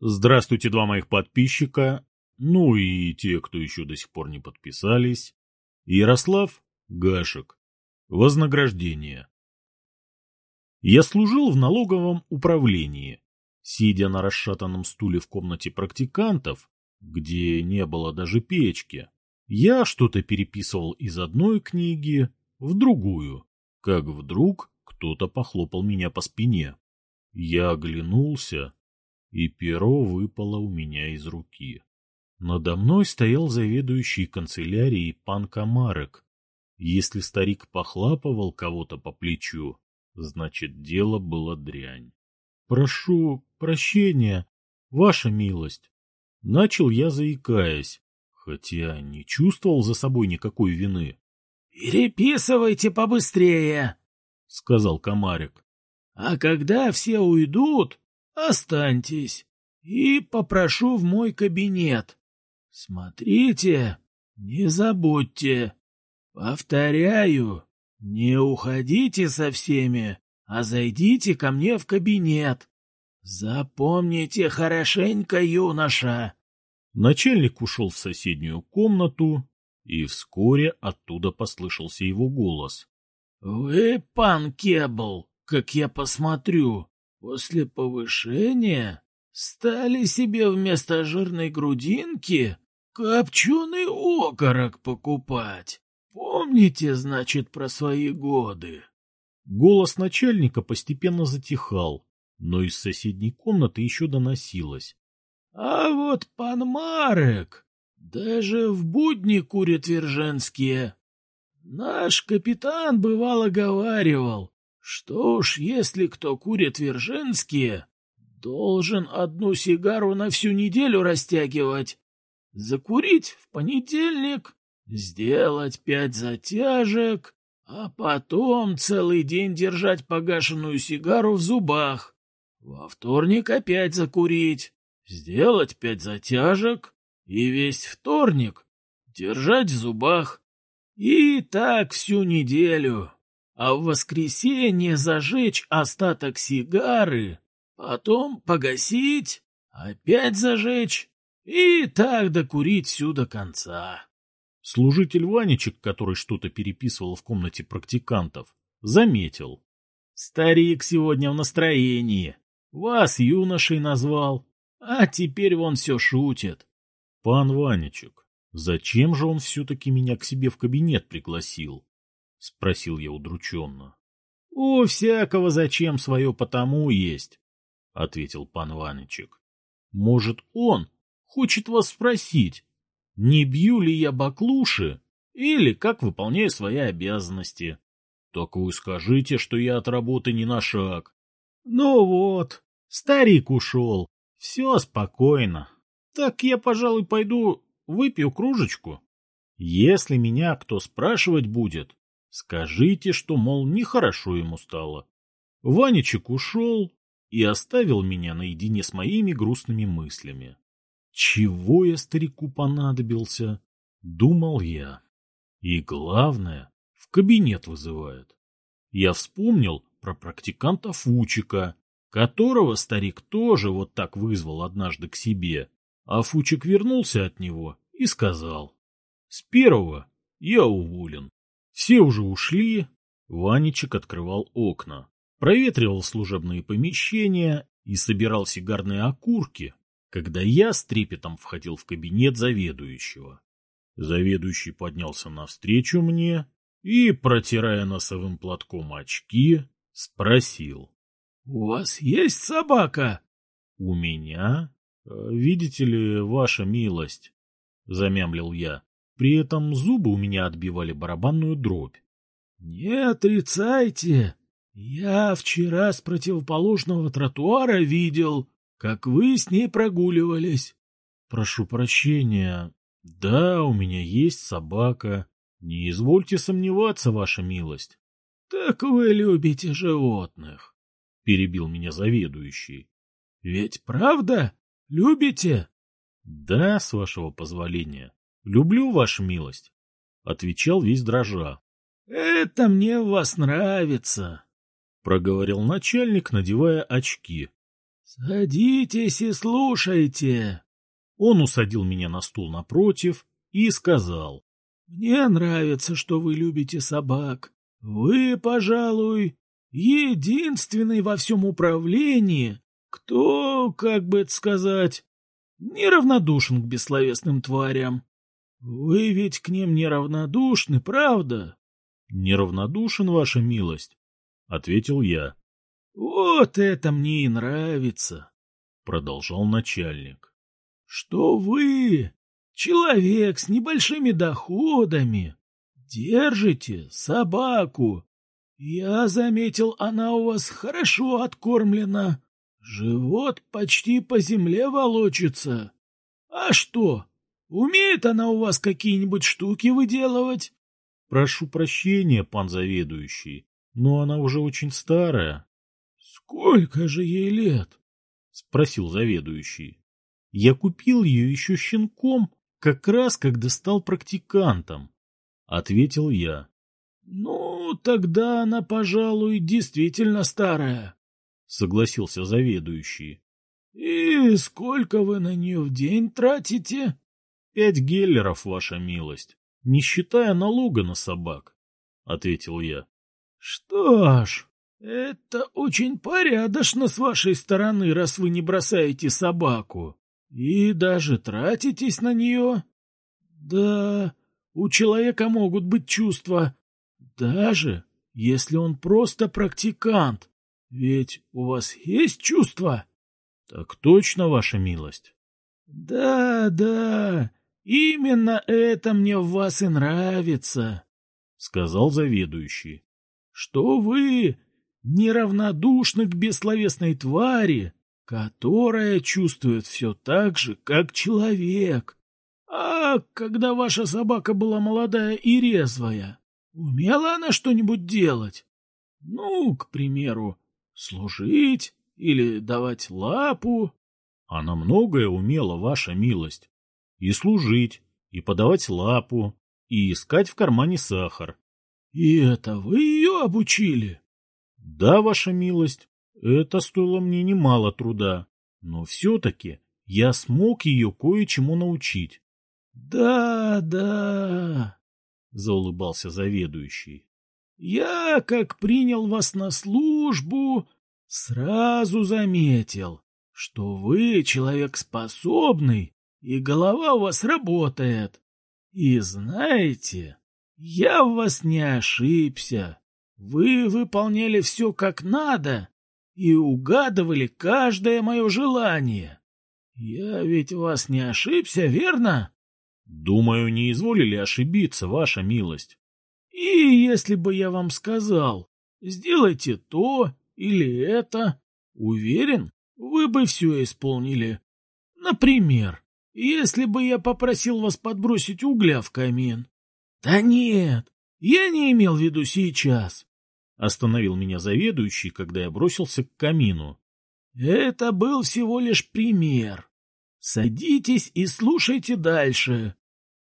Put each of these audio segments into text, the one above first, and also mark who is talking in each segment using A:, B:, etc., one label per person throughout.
A: Здравствуйте, два моих подписчика, ну и те, кто еще до сих пор не подписались. Ярослав Гашек. Вознаграждение. Я служил в налоговом управлении. Сидя на расшатанном стуле в комнате практикантов, где не было даже печки, я что-то переписывал из одной книги в другую, как вдруг кто-то похлопал меня по спине. Я оглянулся, и перо выпало у меня из руки. Надо мной стоял заведующий канцелярией пан Комарек. Если старик похлапывал кого-то по плечу, значит, дело было дрянь. — Прошу прощения, ваша милость. Начал я, заикаясь, хотя не чувствовал за собой никакой вины.
B: — Переписывайте побыстрее, — сказал Комарик. — А когда все уйдут, останьтесь и попрошу в мой кабинет. Смотрите, не забудьте. Повторяю, не уходите со всеми, а зайдите ко мне в кабинет. Запомните хорошенько, юноша.
A: Начальник ушел в соседнюю комнату, и вскоре оттуда послышался его голос.
B: — Вы, пан Кебл, как я посмотрю, после повышения стали себе вместо жирной грудинки Копченый окорок покупать. Помните, значит, про свои годы?
A: Голос начальника постепенно затихал, но из соседней комнаты еще доносилось.
B: — А вот пан Марек даже в будни курит верженские. Наш капитан бывало говаривал, что уж если кто курит верженские, должен одну сигару на всю неделю растягивать, закурить в понедельник, сделать пять затяжек, а потом целый день держать погашенную сигару в зубах. Во вторник опять закурить, сделать пять затяжек и весь вторник держать в зубах. И так всю неделю. А в воскресенье зажечь остаток сигары, потом погасить, опять зажечь и так докурить всю до конца.
A: Служитель Ванечек, который что-то переписывал в комнате практикантов, заметил. Старик сегодня в настроении. Вас юношей назвал, а теперь вон все шутит. Пан Ванечек, зачем же он все-таки меня к себе в кабинет пригласил? Спросил я удрученно. — У всякого зачем свое потому есть, — ответил пан Ванечек. — Может, он хочет вас спросить, не бью ли я баклуши или как выполняю свои обязанности. Так вы скажите, что я от работы не на шаг. Ну вот, старик ушел, все спокойно. Так я, пожалуй, пойду выпью кружечку. Если меня кто спрашивать будет, скажите, что, мол, нехорошо ему стало. Ванечек ушел и оставил меня наедине с моими грустными мыслями. Чего я старику понадобился? Думал я. И главное, в кабинет вызывает. Я вспомнил про практиканта Фучика, которого старик тоже вот так вызвал однажды к себе, а Фучик вернулся от него и сказал. С первого я уволен. Все уже ушли, Ванечек открывал окна, проветривал служебные помещения и собирал сигарные окурки, когда я с трепетом входил в кабинет заведующего. Заведующий поднялся навстречу мне и, протирая носовым платком очки, спросил.
B: — У вас есть собака?
A: — У меня? Видите ли, ваша милость, — замямлил я. При этом зубы у меня отбивали барабанную дробь.
B: — Не отрицайте. Я вчера с противоположного тротуара видел, как вы с ней прогуливались.
A: Прошу прощения. Да, у меня есть собака. Не извольте сомневаться, ваша милость.
B: Так вы любите животных,
A: перебил меня заведующий.
B: Ведь правда? Любите?
A: Да, с вашего позволения. Люблю, ваша милость, отвечал весь дрожа.
B: Это мне в вас нравится,
A: проговорил начальник, надевая очки.
B: Садитесь и слушайте.
A: Он усадил меня на стул напротив и сказал.
B: Мне нравится, что вы любите собак. Вы, пожалуй, единственный во всем управлении, кто, как бы это сказать, неравнодушен к бессловесным тварям. Вы ведь к ним неравнодушны, правда?
A: — Неравнодушен, ваша милость, — ответил я.
B: — Вот это мне и нравится, — продолжал начальник. — Что вы, человек с небольшими доходами, держите собаку. Я заметил, она у вас хорошо откормлена. Живот почти по земле волочится. А что, умеет она у вас какие-нибудь штуки выделывать?
A: Прошу прощения, пан заведующий, но она уже очень старая.
B: Сколько же ей лет?
A: Спросил заведующий. Я купил ее еще щенком, как раз когда стал практикантом. Ответил я.
B: Ну, тогда она, пожалуй, действительно старая. — согласился заведующий. — И сколько вы на нее в день тратите?
A: — Пять геллеров, ваша милость, не считая налога на собак, — ответил я.
B: — Что ж, это очень порядочно с вашей стороны, раз вы не бросаете собаку. И даже тратитесь на нее. Да, у человека могут быть чувства, даже если он просто практикант. Ведь у вас есть чувства?
A: — Так точно, ваша милость.
B: — Да, да, именно это мне в вас и нравится, — сказал заведующий. — Что вы неравнодушны к бессловесной твари, которая чувствует все так же, как человек. А когда ваша собака была молодая и резвая, умела она что-нибудь делать? Ну, к примеру, Служить или давать лапу?
A: Она многое умела, ваша милость. И служить, и подавать лапу, и искать в кармане сахар.
B: И это вы ее обучили?
A: Да, ваша милость, это стоило мне немало труда, но все-таки я смог ее кое-чему научить.
B: Да, да, заулыбался заведующий. Я, как принял вас на службу, сразу заметил, что вы человек способный, и голова у вас работает. И знаете, я в вас не ошибся. Вы выполняли все как надо и угадывали каждое мое желание. Я ведь вас не ошибся, верно?
A: Думаю, не изволили ошибиться, ваша милость.
B: И если бы я вам сказал, сделайте то или это, уверен, вы бы все исполнили. Например, если бы я попросил вас подбросить угля в камин. Да нет, я не имел в виду сейчас. Остановил меня заведующий, когда я бросился к камину. Это был всего лишь пример. Садитесь и слушайте дальше.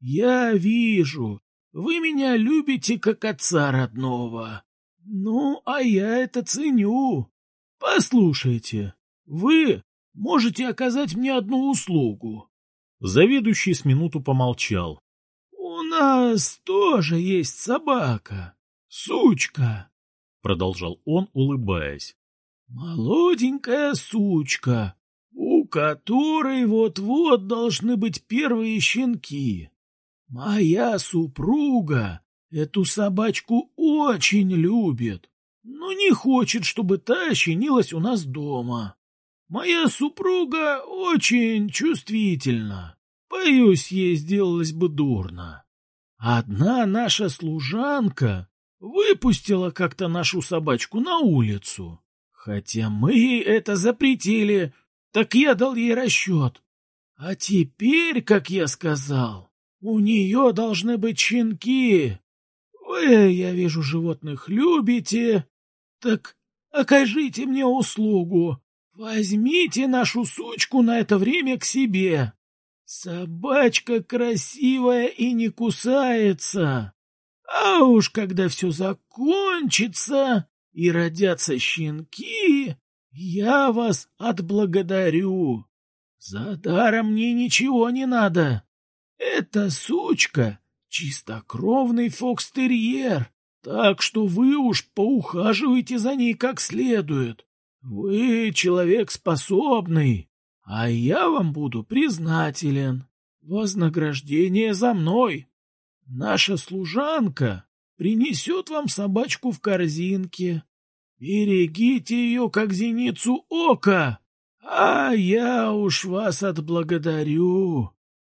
B: Я вижу, вы меня любите, как отца родного. Ну, а я это ценю. Послушайте, вы можете оказать мне одну услугу.
A: Заведующий с минуту помолчал.
B: У нас тоже есть собака. Сучка, продолжал он, улыбаясь. Молоденькая сучка, у которой вот-вот должны быть первые щенки. Моя супруга эту собачку очень любит, но не хочет, чтобы та щенилась у нас дома. Моя супруга очень чувствительна. Боюсь, ей сделалось бы дурно. Одна наша служанка выпустила как-то нашу собачку на улицу. Хотя мы ей это запретили, так я дал ей расчет. А теперь, как я сказал, у нее должны быть щенки. Вы, я вижу, животных любите. Так окажите мне услугу. Возьмите нашу сучку на это время к себе. Собачка красивая и не кусается. А уж когда все закончится и родятся щенки, Я вас отблагодарю. За даром мне ничего не надо. Эта сучка — чистокровный фокстерьер, так что вы уж поухаживайте за ней как следует. Вы человек способный, а я вам буду признателен. Вознаграждение за мной. Наша служанка принесет вам собачку в корзинке. Берегите ее, как зеницу ока, а я уж вас отблагодарю.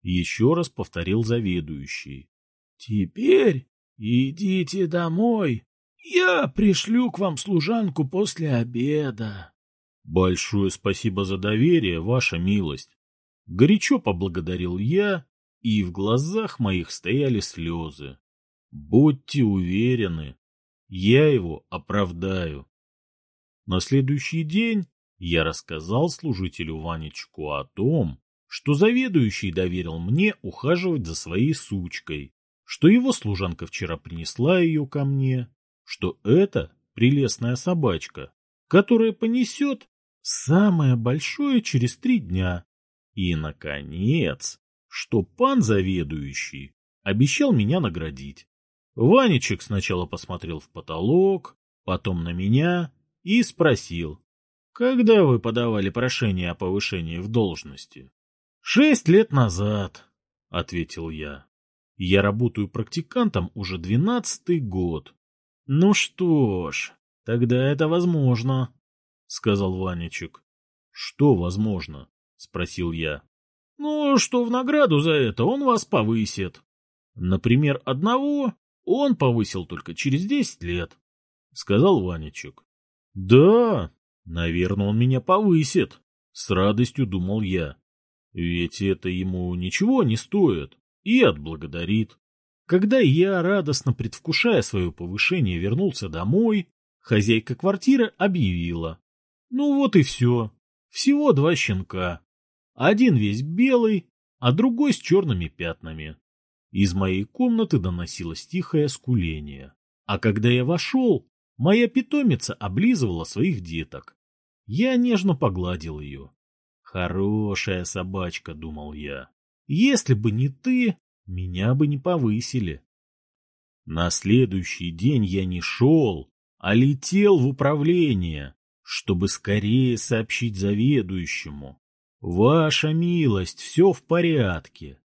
A: Еще раз повторил заведующий.
B: Теперь идите домой. Я пришлю к вам служанку после обеда.
A: Большое спасибо за доверие, ваша милость. Горячо поблагодарил я, и в глазах моих стояли слезы. Будьте уверены, я его оправдаю. На следующий день я рассказал служителю Ванечку о том, что заведующий доверил мне ухаживать за своей сучкой, что его служанка вчера принесла ее ко мне, что это прелестная собачка, которая понесет самое большое через три дня. И, наконец, что пан заведующий обещал меня наградить. Ванечек сначала посмотрел в потолок, потом на меня и спросил, «Когда вы подавали прошение о повышении в должности?» «Шесть лет назад», — ответил я. «Я работаю практикантом уже двенадцатый год». «Ну что ж, тогда это возможно», — сказал Ванечек. «Что возможно?» — спросил я. «Ну, что в награду за это он вас повысит. Например, одного он повысил только через десять лет, — сказал Ванечек. — Да, наверное, он меня повысит, — с радостью думал я. Ведь это ему ничего не стоит и отблагодарит. Когда я, радостно предвкушая свое повышение, вернулся домой, хозяйка квартиры объявила. Ну вот и все. Всего два щенка. Один весь белый, а другой с черными пятнами. Из моей комнаты доносилось тихое скуление. А когда я вошел, моя питомица облизывала своих деток. Я нежно погладил ее. Хорошая собачка, думал я. Если бы не ты, меня бы не повысили. На следующий день я не шел, а летел в управление, чтобы скорее сообщить заведующему. Ваша милость, все в порядке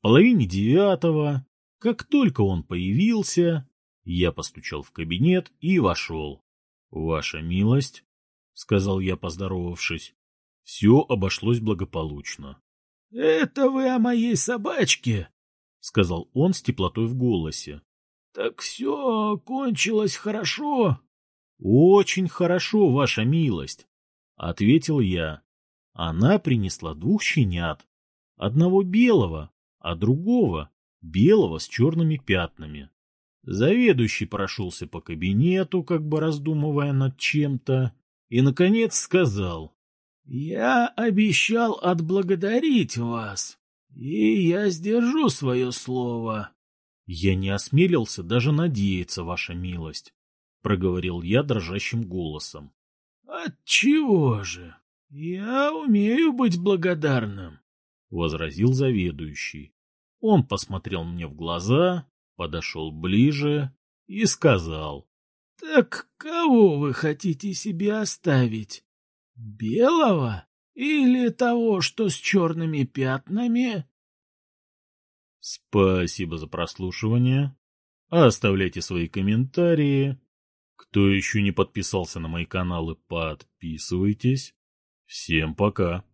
A: половине девятого, как только он появился, я постучал в кабинет и вошел. — Ваша милость, — сказал я, поздоровавшись, — все обошлось благополучно.
B: — Это вы о моей собачке, — сказал он с теплотой в голосе. — Так все кончилось хорошо.
A: — Очень хорошо, ваша милость, — ответил я. Она принесла двух щенят, одного белого, а другого — белого с черными пятнами. Заведующий прошелся по кабинету, как бы раздумывая над чем-то, и, наконец, сказал.
B: — Я обещал отблагодарить вас, и я сдержу свое слово.
A: — Я не осмелился даже надеяться, ваша милость, — проговорил я дрожащим голосом.
B: — Отчего же? Я умею быть благодарным.
A: — возразил заведующий. Он посмотрел мне в глаза, подошел ближе и сказал.
B: — Так кого вы хотите себе оставить? Белого или того, что с черными пятнами?
A: Спасибо за прослушивание. Оставляйте свои комментарии. Кто еще не подписался на мои каналы, подписывайтесь. Всем пока.